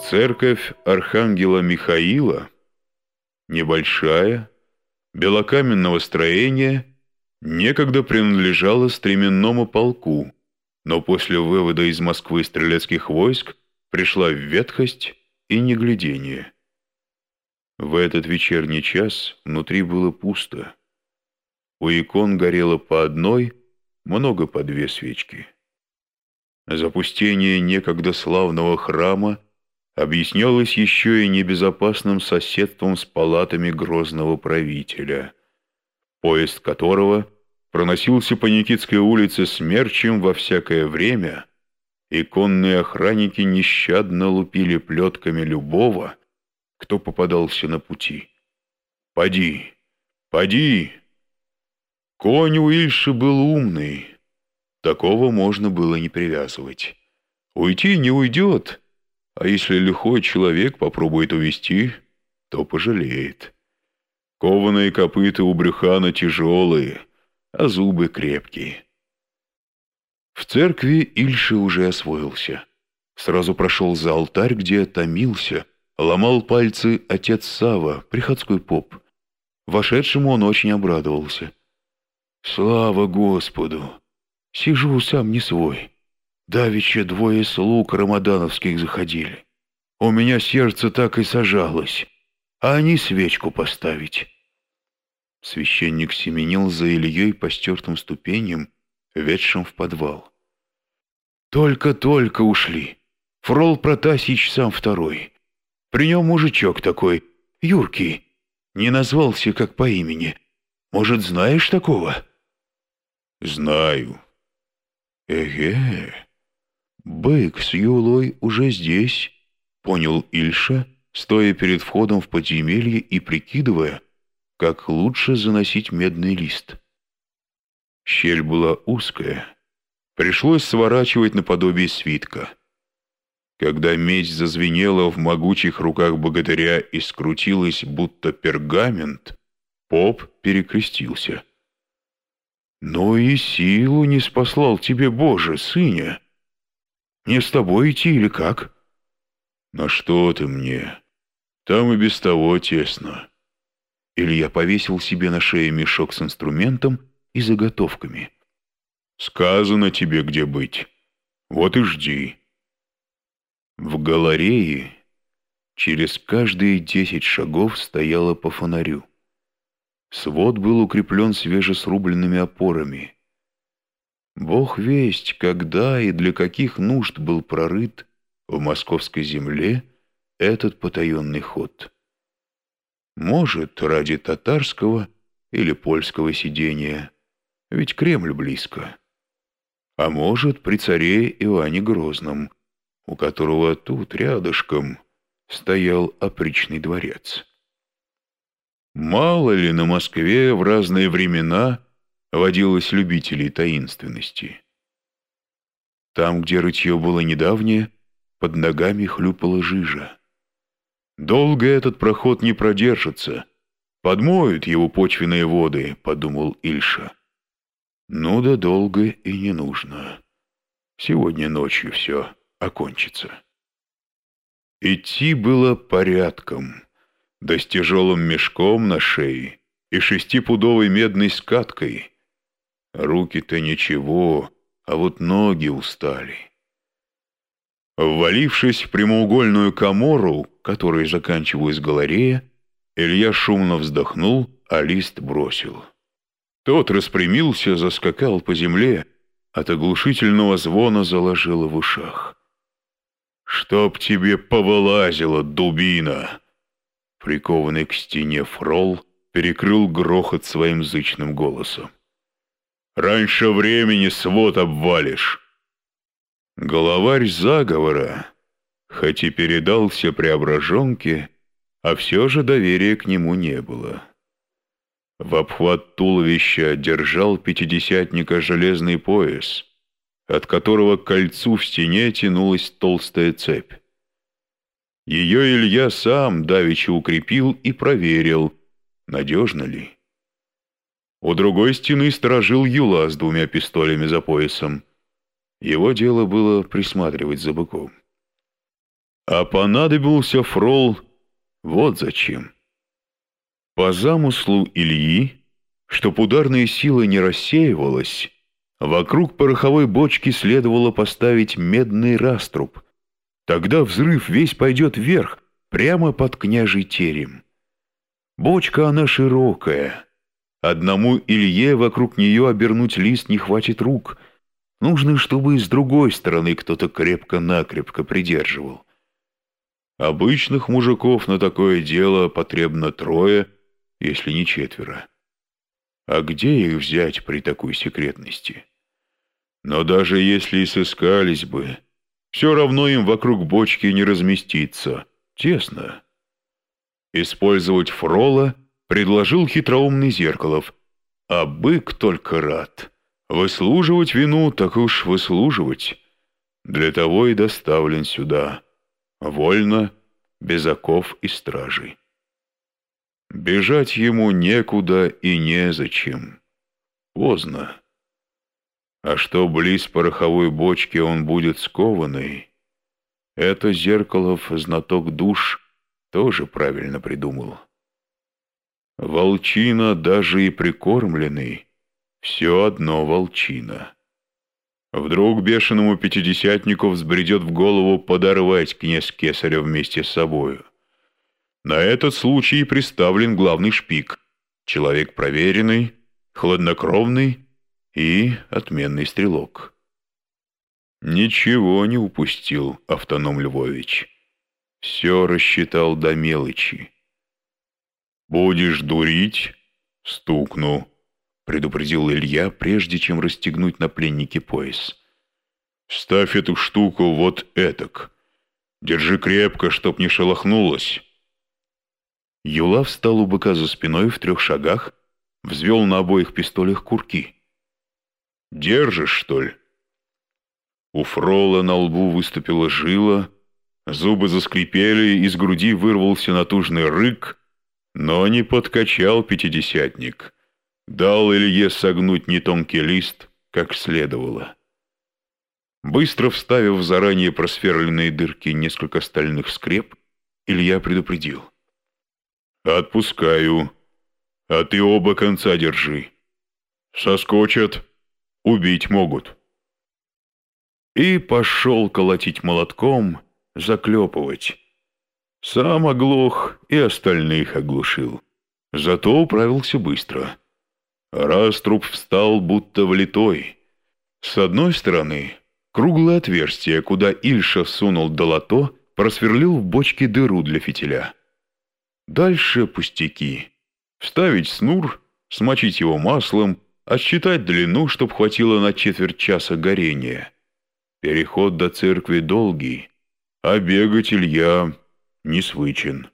Церковь Архангела Михаила, небольшая, белокаменного строения, некогда принадлежала стременному полку, но после вывода из Москвы стрелецких войск пришла в ветхость и неглядение. В этот вечерний час внутри было пусто. У икон горело по одной, много по две свечки. Запустение некогда славного храма объяснялось еще и небезопасным соседством с палатами грозного правителя, поезд которого проносился по Никитской улице смерчем во всякое время, и конные охранники нещадно лупили плетками любого, кто попадался на пути. «Поди! Поди!» Конь у Ильши был умный, такого можно было не привязывать. Уйти не уйдет, а если лихой человек попробует увести, то пожалеет. Кованые копыта у брюхана тяжелые, а зубы крепкие. В церкви Ильша уже освоился. Сразу прошел за алтарь, где томился, ломал пальцы отец Сава, приходской поп. Вошедшему он очень обрадовался. «Слава Господу! Сижу сам не свой. Давеча двое слуг рамадановских заходили. У меня сердце так и сажалось, а они свечку поставить. Священник семенил за Ильей по стертым ступеням, ведшим в подвал. Только-только ушли. Фрол Протасич сам второй. При нем мужичок такой, юркий. Не назвался как по имени. Может, знаешь такого? Знаю. Эге. «Бык с Юлой уже здесь», — понял Ильша, стоя перед входом в подземелье и прикидывая, как лучше заносить медный лист. Щель была узкая, пришлось сворачивать наподобие свитка. Когда меч зазвенела в могучих руках богатыря и скрутилась, будто пергамент, поп перекрестился. «Ну и силу не спаслал тебе, Боже, сыня!» Мне с тобой идти или как?» «На что ты мне? Там и без того тесно». Илья повесил себе на шею мешок с инструментом и заготовками. «Сказано тебе, где быть. Вот и жди». В галерее через каждые десять шагов стояло по фонарю. Свод был укреплен свежесрубленными опорами. Бог весть, когда и для каких нужд был прорыт в московской земле этот потаенный ход. Может, ради татарского или польского сидения, ведь Кремль близко. А может, при царе Иоанне Грозном, у которого тут рядышком стоял опричный дворец. Мало ли на Москве в разные времена водилось любителей таинственности. Там, где рытье было недавнее, под ногами хлюпала жижа. «Долго этот проход не продержится. Подмоют его почвенные воды», — подумал Ильша. «Ну да долго и не нужно. Сегодня ночью все окончится». Идти было порядком, да с тяжелым мешком на шее и шестипудовой медной скаткой — Руки-то ничего, а вот ноги устали. Ввалившись в прямоугольную комору, которой заканчивалась галерея, Илья шумно вздохнул, а лист бросил. Тот распрямился, заскакал по земле, от оглушительного звона заложило в ушах. «Чтоб тебе повылазила, дубина!» Прикованный к стене фрол перекрыл грохот своим зычным голосом. Раньше времени свод обвалишь. Головарь заговора, хоть и передался преображенке, а все же доверия к нему не было. В обхват туловища держал пятидесятника железный пояс, от которого к кольцу в стене тянулась толстая цепь. Ее Илья сам давеча укрепил и проверил, надежно ли. У другой стены сторожил Юла с двумя пистолями за поясом. Его дело было присматривать за быком. А понадобился фрол вот зачем. По замыслу Ильи, чтоб ударная сила не рассеивалась, вокруг пороховой бочки следовало поставить медный раструб. Тогда взрыв весь пойдет вверх, прямо под княжий терем. Бочка она широкая. Одному Илье вокруг нее обернуть лист не хватит рук. Нужно, чтобы и с другой стороны кто-то крепко-накрепко придерживал. Обычных мужиков на такое дело потребно трое, если не четверо. А где их взять при такой секретности? Но даже если и сыскались бы, все равно им вокруг бочки не разместиться. Тесно. Использовать фрола предложил хитроумный Зеркалов, а бык только рад. Выслуживать вину, так уж выслуживать. Для того и доставлен сюда. Вольно, без оков и стражей. Бежать ему некуда и незачем. Поздно. А что близ пороховой бочки он будет скованный, это Зеркалов, знаток душ, тоже правильно придумал. Волчина, даже и прикормленный, все одно волчина. Вдруг бешеному пятидесятнику взбредет в голову подорвать князь Кесаря вместе с собою. На этот случай приставлен главный шпик, человек проверенный, хладнокровный и отменный стрелок. Ничего не упустил автоном Львович. Все рассчитал до мелочи. «Будешь дурить?» «Стукну», — предупредил Илья, прежде чем расстегнуть на пленнике пояс. «Ставь эту штуку вот этак. Держи крепко, чтоб не шелохнулась». Юла встал у быка за спиной в трех шагах, взвел на обоих пистолях курки. «Держишь, что ли?» У Фрола на лбу выступила жила, зубы заскрипели, из груди вырвался натужный рык, но не подкачал пятидесятник. Дал Илье согнуть не тонкий лист, как следовало. Быстро вставив в заранее просверленные дырки несколько стальных скреп, Илья предупредил. «Отпускаю, а ты оба конца держи. Соскочат, убить могут» и пошел колотить молотком, заклепывать. Сам оглох и остальных оглушил. Зато управился быстро. Раструб встал будто влитой. С одной стороны, круглое отверстие, куда Ильша сунул долото, просверлил в бочке дыру для фитиля. Дальше пустяки. Вставить снур, смочить его маслом, отсчитать длину, чтоб хватило на четверть часа горения — Переход до церкви долгий, а бегать Илья не свычен.